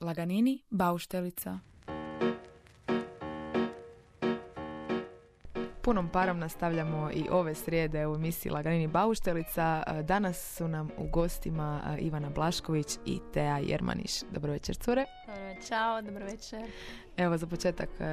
Laganini, bauštelica. Punom parom nastavljamo i ove srijede u emisiji Laganini Bauštelica. E, Danas su nam u gostima e, Ivana Blašković i Teja Jermaniš. Dobro večer, cure. Ćao, dobro večer. Evo za početak e,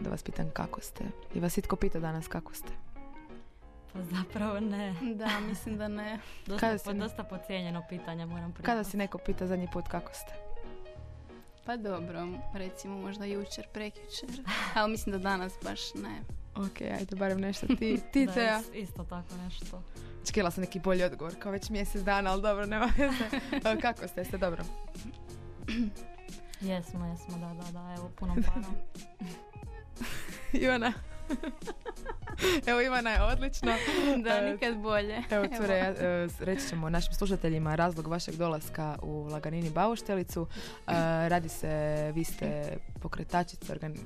da vas pitam kako ste. I vas itko pita danas kako ste? Pa zapravo ne. Da, mislim da ne. Dosta, Kada si- dosta pocijenjeno pitanje, moram priznati. Kada si neko pita zadnji put kako ste? Pa dobro, recimo možda jučer, prekjučer. Ali mislim da danas baš ne. Ok, ajde, barem nešto ti. Ti, Da, Teja. is- isto tako nešto. Čekala sam neki bolji odgovor, kao već mjesec dana, ali dobro, nema veze. Kako ste? Jeste dobro? Jesmo, jesmo, da, da, da, evo puno para. Ivana. Evo Ivana je odlično. Da, E, nikad bolje. Evo, cure, ja, e, reći ćemo našim slušateljima razlog vašeg dolaska u Laganini Bauštelicu. E, radi se, vi ste pokretačice, organi-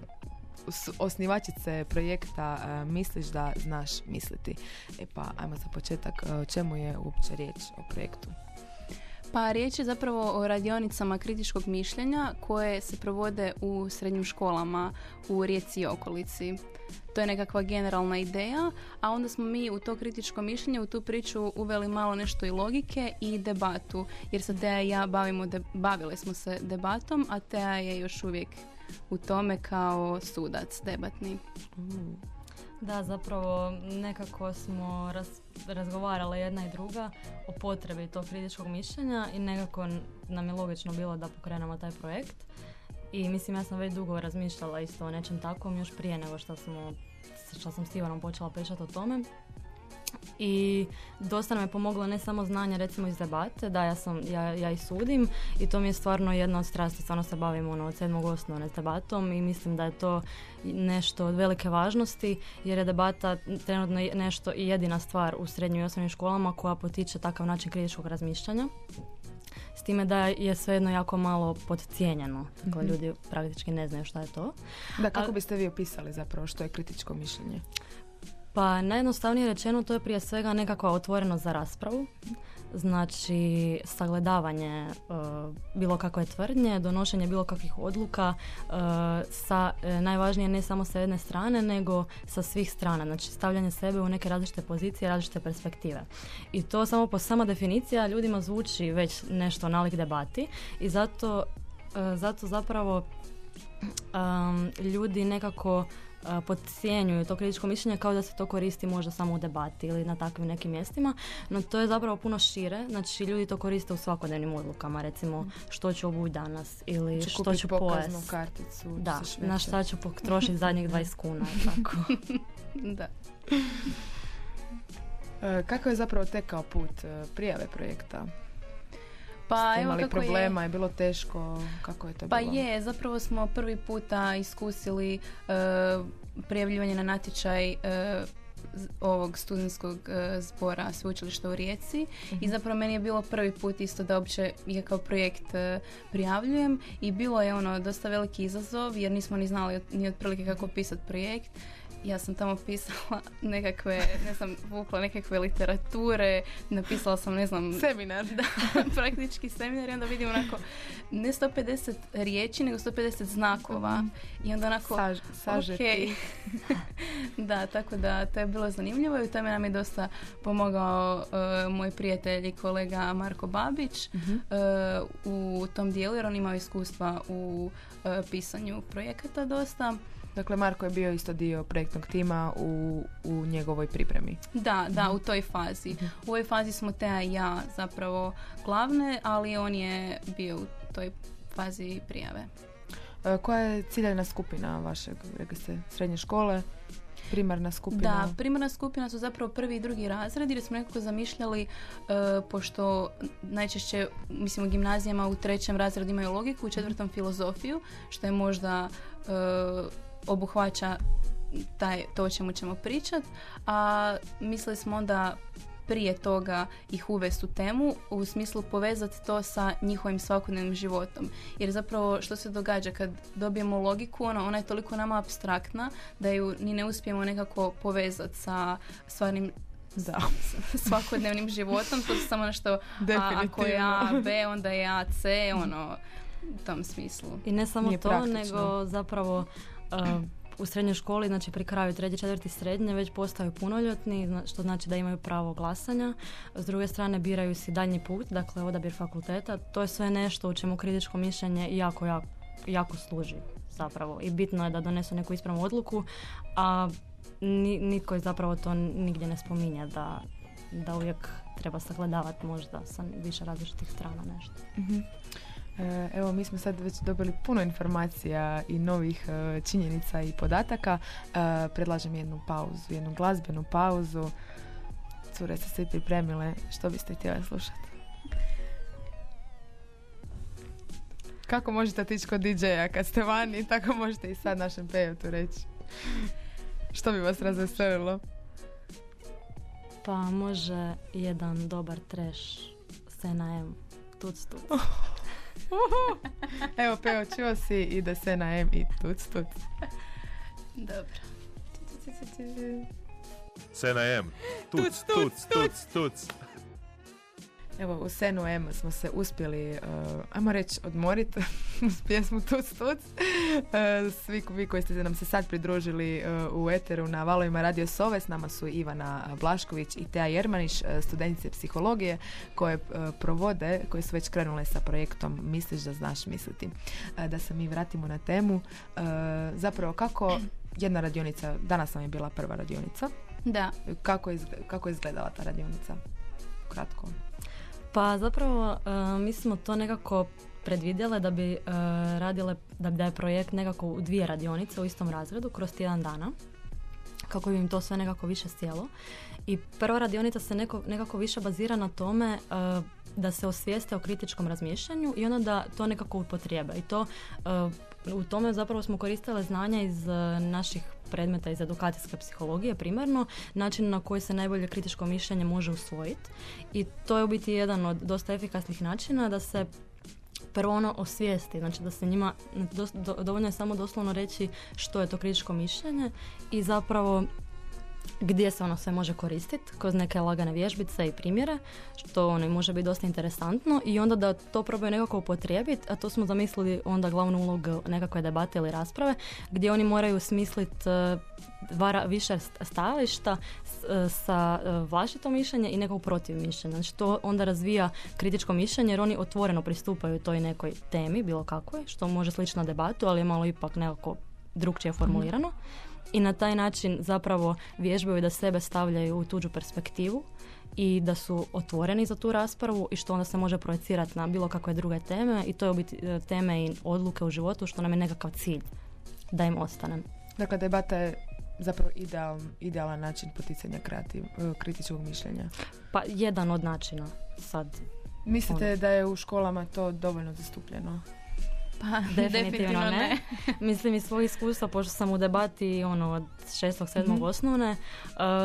osnivačice projekta Misliš da znaš misliti. E pa, ajmo za početak, o čemu je uopće riječ o projektu? Pa riječ je zapravo o radionicama kritičkog mišljenja koje se provode u srednjim školama u Rijeci i okolici. To je nekakva generalna ideja, a onda smo mi u to kritičko mišljenje, u tu priču uveli malo nešto i logike i debatu, jer se Teja i ja bavimo, de- bavile smo se debatom, a Teja je još uvijek u tome kao sudac debatni. Da, zapravo nekako smo raz, razgovarale jedna i druga o potrebi tog kritičkog mišljenja i nekako nam je logično bilo da pokrenemo taj projekt. I mislim, ja sam već dugo razmišljala isto o nečem takvom, još prije nego što, smo, što sam s Ivanom počela pričati o tome. I dosta nam je pomoglo ne samo znanje recimo iz debate, da ja, sam, ja, ja i sudim i to mi je stvarno jedna od strasti, stvarno se bavim ono, od sedmog osnovne s debatom i mislim da je to nešto od velike važnosti jer je debata trenutno nešto i jedina stvar u srednjim i osnovnim školama koja potiče takav način kritičkog razmišljanja. S time da je svejedno jako malo podcijenjeno. Dakle, Mhm. ljudi praktički ne znaju šta je to. Da, kako A- biste vi opisali zapravo što je kritičko mišljenje? Pa najjednostavnije rečeno to je prije svega nekakva otvorenost za raspravu. Znači sagledavanje e, bilo kakve tvrdnje, donošenje bilo kakvih odluka e, sa e, najvažnije ne samo sa jedne strane nego sa svih strana. Znači stavljanje sebe u neke različite pozicije, različite perspektive. I to samo po sama definicija ljudima zvuči već nešto nalik debati i zato, e, zato zapravo um, ljudi nekako uh, podcjenjuju to kritičko mišljenje kao da se to koristi možda samo u debati ili na takvim nekim mjestima, no to je zapravo puno šire, znači ljudi to koriste u svakodnevnim odlukama, recimo što ću obući danas ili Ću što ću pojest. karticu. Da, na šta ću potrošiti zadnjih 20 kuna, tako. Da. E, Kako je zapravo tekao put e, prijave projekta? Pa Ste evo imali kako je- problema, je bilo teško, kako je to Pa bilo? je, zapravo smo prvi puta iskusili e, prijavljivanje na natječaj e, z- ovog studentskog e, zbora sveučilišta u Rijeci i zapravo meni je bilo prvi put isto da uopće je kao projekt e, prijavljujem i bilo je ono dosta veliki izazov jer nismo ni znali od- ni otprilike kako pisati projekt. Ja sam tamo pisala nekakve, ne znam, vukla nekakve literature, napisala sam, ne znam, Seminar. da, praktički seminar i onda vidim onako ne 150 riječi nego 150 znakova i onda onako Saž, sažeti. ok. da, tako da to je bilo zanimljivo i u tome nam je dosta pomogao e, moj prijatelj i kolega Marko Babić Mhm. e, u tom dijelu jer on imao iskustva u e, pisanju projekata dosta. Dakle, Marko je bio isto dio projektnog tima u, u njegovoj pripremi. Da, da, u toj fazi. U ovoj fazi smo Teja i ja zapravo glavne, ali on je bio u toj fazi prijave. E, Koja je ciljena skupina vašeg, rekli ste, srednje škole? Primarna skupina? Da, primarna skupina su zapravo prvi i drugi razred jer smo nekako zamišljali, e, pošto najčešće, mislim u gimnazijama u trećem razredu imaju logiku, u četvrtom filozofiju, što je možda e, obuhvaća taj, to o čemu ćemo pričat, a mislili smo onda prije toga ih uvesti u temu u smislu povezati to sa njihovim svakodnevnim životom. Jer zapravo što se događa kad dobijemo logiku, ona, ona je toliko nama abstraktna da ju ni ne uspijemo nekako povezati sa stvarnim Da. svakodnevnim životom, to su samo nešto, a, ako je A, B, onda je A, C, ono, u tom smislu. I ne samo Nije to, praktično. nego zapravo u srednjoj školi, znači pri kraju treće, četvrti srednje, već postaju punoljetni, što znači da imaju pravo glasanja. S druge strane, biraju si daljnji put, dakle odabir fakulteta. To je sve nešto u čemu kritičko mišljenje jako, jako, jako služi zapravo. I bitno je da donesu neku ispravnu odluku, a ni, nitko zapravo to nigdje ne spominje da, da uvijek treba sagledavati možda sa više različitih strana nešto. Mhm. E, Evo, mi smo sad već dobili puno informacija i novih e, činjenica i podataka. E, predlažem jednu pauzu, jednu glazbenu pauzu. Cure se svi pripremile. Što biste htjeli slušati? Kako možete otići kod DJ-a kad ste vani, tako možete i sad našem pejotu reći. Što bi vas razveselilo? Pa može jedan dobar trash scena M. Tuc, tuc. Evo, Peo, čuo si ide se na M i tuc, tuc. Dobro. Sena M. Tuc, tuc, tuc, tuc. Evo, u Senu M smo se uspjeli, uh, ajmo reći, odmoriti uz pjesmu Tuc Tuc. Uh, svi vi koji ste nam se sad pridružili uh, u Eteru na valovima Radio Sove, s nama su Ivana Blašković i Teja Jermanić, studentice psihologije koje uh, provode, koje su već krenule sa projektom Misliš da znaš misliti. Uh, da se mi vratimo na temu. Uh, zapravo, kako jedna radionica, danas nam je bila prva radionica, Da, kako je, kako je izgledala ta radionica? Kratko. Pa zapravo e, mi smo to nekako predvidjele da bi e, radile, da da je projekt nekako u dvije radionice u istom razredu kroz tjedan dana kako bi im to sve nekako više sjelo. I prva radionica se neko, nekako više bazira na tome e, da se osvijeste o kritičkom razmišljanju i onda da to nekako upotrijebe. I to e, u tome zapravo smo koristile znanja iz e, naših predmeta iz edukacijske psihologije primarno, način na koji se najbolje kritičko mišljenje može usvojiti. I to je u biti jedan od dosta efikasnih načina da se prvo ono osvijesti, znači da se njima dovoljno je samo doslovno reći što je to kritičko mišljenje i zapravo gdje se ono sve može koristiti kroz neke lagane vježbice i primjere, što ono može biti dosta interesantno i onda da to probaju nekako upotrijebiti, a to smo zamislili onda glavnu ulogu nekakve debate ili rasprave, gdje oni moraju smisliti vara, više st- stajališta e, sa e, vlastitom mišljenje i nekog protiv mišljenja. Znači to onda razvija kritičko mišljenje jer oni otvoreno pristupaju toj nekoj temi, bilo kakvoj, što može slično debatu, ali je malo ipak nekako drugčije formulirano. I na taj način zapravo vježbaju da sebe stavljaju u tuđu perspektivu i da su otvoreni za tu raspravu i što onda se može projecirati na bilo kakve druge teme i to je u biti e, teme i odluke u životu što nam je nekakav cilj da im ostane. Dakle, debata je zapravo ideal, idealan način poticanja kreativ, e, kritičkog mišljenja. Pa jedan od načina sad. Mislite Ono. da je u školama to dovoljno zastupljeno? Pa Definitivno ne. Mislim iz svog iskustva, pošto sam u debati ono, od šestog, sedmog Mhm. osnovne, uh,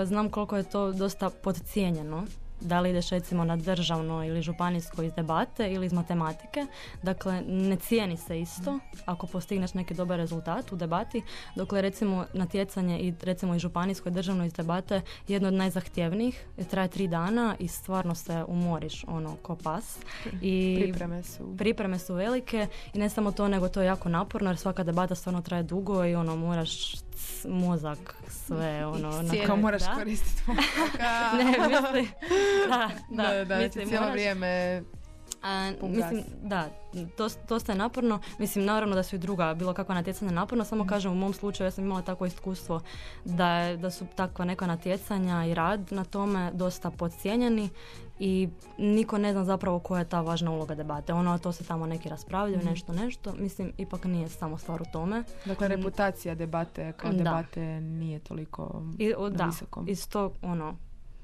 znam koliko je to dosta podcijenjeno. Da li ideš recimo na državno ili županijsko iz debate ili iz matematike. Dakle, ne cijeni se isto ako postigneš neki dobar rezultat u debati, dokle recimo natjecanje i recimo i županijsko i državno iz debate jedno od najzahtjevnijih, traje tri dana i stvarno se umoriš ono ko pas. I Pripreme su. pripreme su velike i ne samo to, nego to je jako naporno jer svaka debata stvarno traje dugo i ono moraš s- mozak sve ono na Kao moraš da. koristiti mozak. Ne, mislim, da, da, da, da, mislim, cijelo moraš- vrijeme a, mislim, da, to, dosta je naporno. Mislim, naravno da su i druga bilo kakva natjecanja naporno, samo Mhm. kažem u mom slučaju ja sam imala takvo iskustvo da, da su takva neka natjecanja i rad na tome dosta podcijenjeni i niko ne zna zapravo koja je ta važna uloga debate. Ono, to se tamo neki raspravljaju, Mhm. nešto, nešto. Mislim, ipak nije samo stvar u tome. Dakle, Mm. reputacija debate kao Da. debate nije toliko I, o, na da, visokom. iz tog, ono,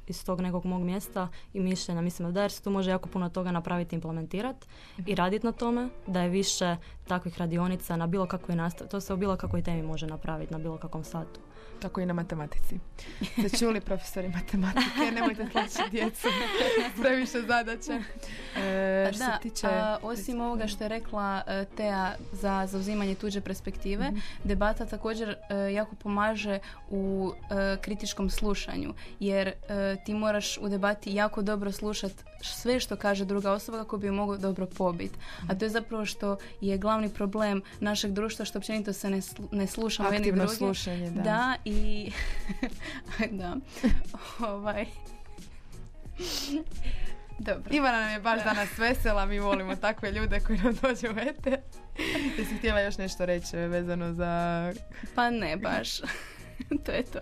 iz tog nekog mog mjesta i mišljenja. Mislim da jer se tu može jako puno toga napraviti, implementirati i raditi na tome, da je više takvih radionica na bilo kakvoj nastavi, to se u bilo kakvoj temi može napraviti na bilo kakvom satu. Tako i na matematici. Ste čuli profesori matematike, nemojte tlačiti djecu, previše zadaće. E, što da, se tiče... a, osim ovoga što je rekla e, Tea za zauzimanje tuđe perspektive, Mhm. debata također e, jako pomaže u e, kritičkom slušanju, jer ti moraš u debati jako dobro slušati sve što kaže druga osoba kako bi ju mogao dobro pobiti. A to je zapravo što je glavni problem našeg društva, što općenito se ne, slu- ne slušamo jedni Aktivno druge. slušanje, da. Da, i... da. ovaj... Dobro. Ivana nam je baš danas vesela, mi volimo takve ljude koji nam dođu u eter. Jesi htjela još nešto reći vezano za... Pa ne baš. to je to.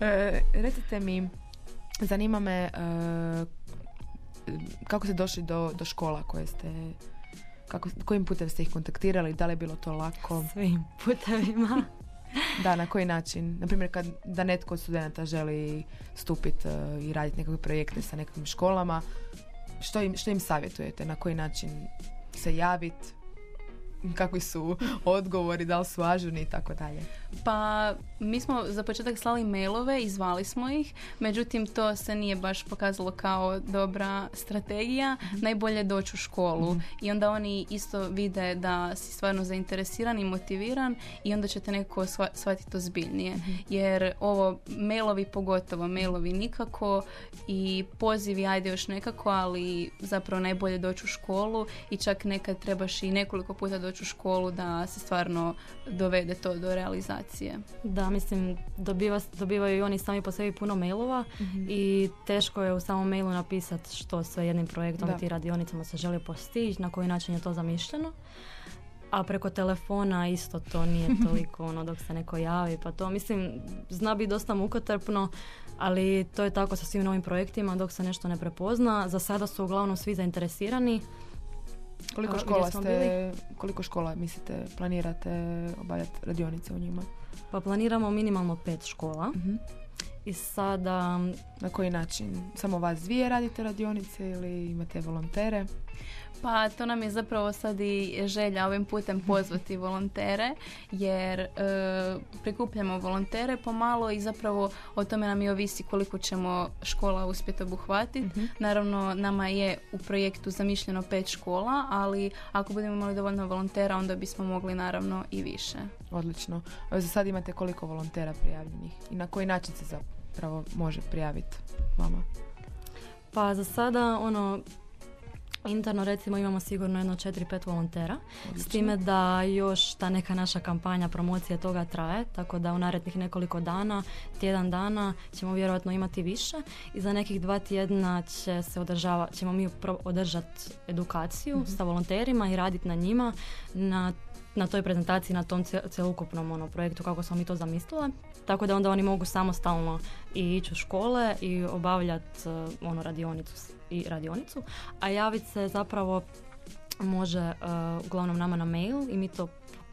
E, recite mi, zanima me e, kako ste došli do, do škola koje ste... Kako, kojim putem ste ih kontaktirali? Da li je bilo to lako? Svim putevima. Da, na koji način? Naprimjer, kad da netko od studenta želi stupiti i raditi nekakve projekte sa nekakvim školama, što im, što im savjetujete? Na koji način se javiti? Kakvi su odgovori, da li su ažurni i tako dalje? Pa mi smo za početak slali mailove i zvali smo ih, međutim to se nije baš pokazalo kao dobra strategija. Najbolje je doći u školu i onda oni isto vide da si stvarno zainteresiran i motiviran i onda ćete neko shva- shvatiti to zbiljnije. Jer ovo mailovi pogotovo, mailovi nikako i pozivi ajde još nekako, ali zapravo najbolje je doći u školu i čak nekad trebaš i nekoliko puta doći u školu da se stvarno dovede to do realizacije. Da, mislim, dobiva, dobivaju i oni sami po sebi puno mailova i teško je u samom mailu napisati što sve jednim projektom Da. i ti radionicama se želi postići, na koji način je to zamišljeno. A preko telefona isto to nije toliko ono dok se neko javi, pa to mislim zna biti dosta mukotrpno, ali to je tako sa svim novim projektima dok se nešto ne prepozna. Za sada su uglavnom svi zainteresirani. Koliko A, škola ste, koliko škola mislite, planirate obavljati radionice u njima? Pa planiramo minimalno pet škola i sada Na koji način? Samo vas dvije radite radionice ili imate volontere? Pa to nam je zapravo sad i želja ovim putem pozvati volontere jer e, prikupljamo volontere pomalo i zapravo o tome nam i ovisi koliko ćemo škola uspjeti obuhvatiti. Naravno nama je u projektu zamišljeno pet škola, ali ako budemo imali dovoljno volontera onda bismo mogli naravno i više. Odlično. Evo, Za sad imate koliko volontera prijavljenih i na koji način se zapravo može prijaviti vama? Pa za sada ono interno recimo imamo sigurno jedno 4-5 volontera s time da još ta neka naša kampanja promocije toga traje tako da u narednih nekoliko dana, tjedan dana ćemo vjerojatno imati više i za nekih dva tjedna će se održava, ćemo mi održati edukaciju sa volonterima i raditi na njima na na toj prezentaciji, na tom cjelokupnom ono, projektu kako smo mi to zamislile. Tako da onda oni mogu samostalno i ići u škole i obavljati ono radionicu i radionicu. A javiti se zapravo može eh, uglavnom nama na mail i mi to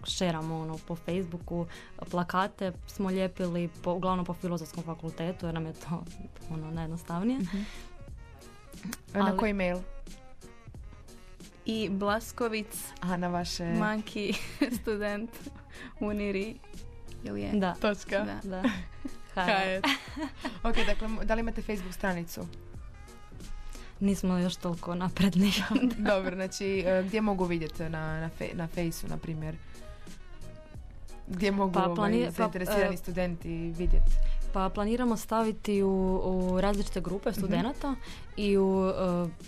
šeramo ono, po Facebooku, plakate smo lijepili po, uglavnom po filozofskom fakultetu jer nam je to ono, najjednostavnije. E, Na Ali- koji mail? I Blaskovic, Aha, na vaše... Manki, student, Uniri, ili je? Da, Točka. Da. da. HR. ok, dakle, da li imate Facebook stranicu? Nismo još toliko napredni. Dobro, znači, e, gdje mogu vidjeti na, na, fe, na fejsu, na primjer? Gdje mogu Pa ovaj, plani- pa, zainteresirani e, studenti vidjeti? Pa planiramo staviti u, u različite grupe studenata i u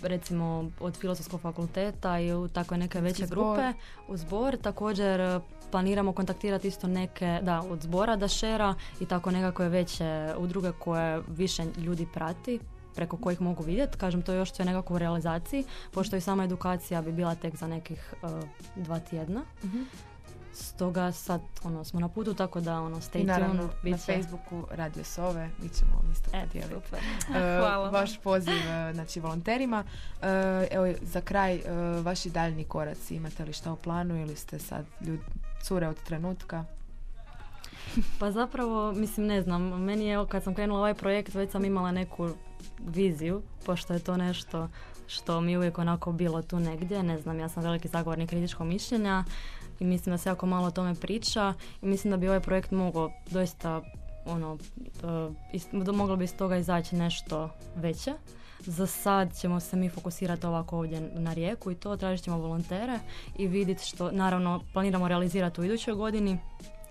e, recimo od filozofskog fakulteta i u takve neke veće zbor. grupe u zbor. Također planiramo kontaktirati isto neke, da, od zbora da šera i tako nekakve veće udruge koje više ljudi prati preko kojih mogu vidjeti. Kažem, to je još sve nekako u realizaciji, pošto i sama edukacija bi bila tek za nekih e, dva tjedna. Stoga sad ono, smo na putu, tako da ono, stay I naravno, tuned. bit na Facebooku Radio Sove, mi ćemo vam isto E, podijeliti. super. E, Hvala. vaš poziv e, znači, volonterima. Evo, za kraj, vaši daljni koraci, imate li šta u planu ili ste sad ljud, cure od trenutka? Pa zapravo, mislim, ne znam, meni je, kad sam krenula ovaj projekt, već sam imala neku viziju, pošto je to nešto što mi je uvijek onako bilo tu negdje. Ne znam, ja sam veliki zagovornik kritičkog mišljenja i mislim da se jako malo o tome priča i mislim da bi ovaj projekt mogao doista ono, uh, moglo bi iz toga izaći nešto veće. Za sad ćemo se mi fokusirati ovako ovdje na rijeku i to, tražit ćemo volontere i vidjeti što, naravno, planiramo realizirati u idućoj godini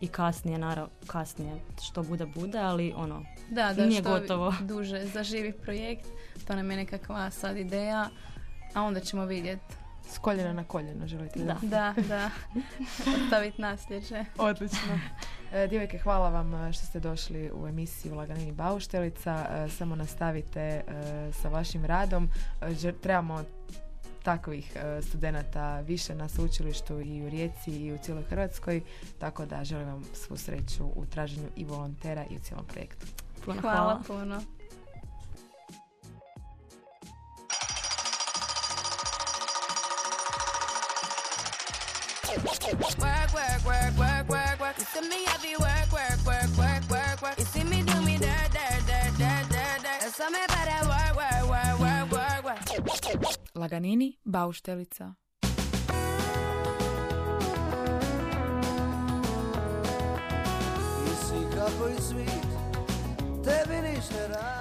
i kasnije, naravno, kasnije, što bude bude, ali ono, Da, da, Nije što gotovo. duže zaživi projekt, to nam je nekakva sad ideja, a onda ćemo vidjeti. S koljena na koljeno želite li Da. Da, da, ostaviti nasljeđe. Odlično. E, Djevojke, hvala vam e, što ste došli u emisiju Laganini Bauštelica. E, Samo nastavite e, sa vašim radom. E, žer- Trebamo takvih e, studenata više na sveučilištu i u Rijeci i u cijeloj Hrvatskoj, tako da želim vam svu sreću u traženju i volontera i u cijelom projektu. puno Hvala hvala. puno. Laganini Bauštelica.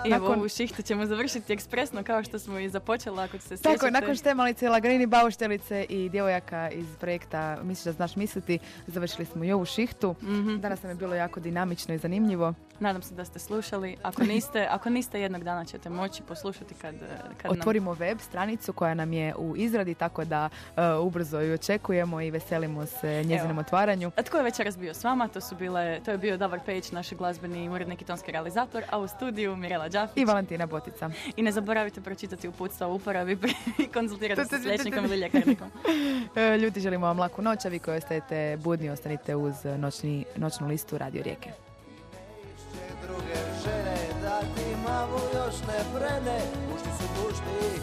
I evo Nakon- ovu šihtu ćemo završiti ekspresno kao što smo i započela ako se Tako, sjećate. je, nakon štemalice, Lagrini Bauštelice i djevojaka iz projekta Misliš da znaš misliti, završili smo i ovu šihtu. Mhm. Danas nam je bilo jako dinamično i zanimljivo. Nadam se da ste slušali. Ako niste, ako niste jednog dana ćete moći poslušati kad, kad nam... Otvorimo web stranicu koja nam je u izradi, tako da uh, ubrzo ju očekujemo i veselimo se njezinom Evo. otvaranju. A tko je večeras bio s vama? To, su bile, to je bio Dobar Pejić, naš glazbeni urednik i tonski realizator, a u studiju Mirela Đafić. I Valentina Botica. I ne zaboravite pročitati uputstva o uporabi i konzultirati se s liječnikom ili ljekarnikom. E, Ljudi, želimo vam laku noć, a vi koji ostajete budni, ostanite uz noćni, noćnu listu Radio Rijeke. druge žene Da ti mamu još ne brene Pušti su pušti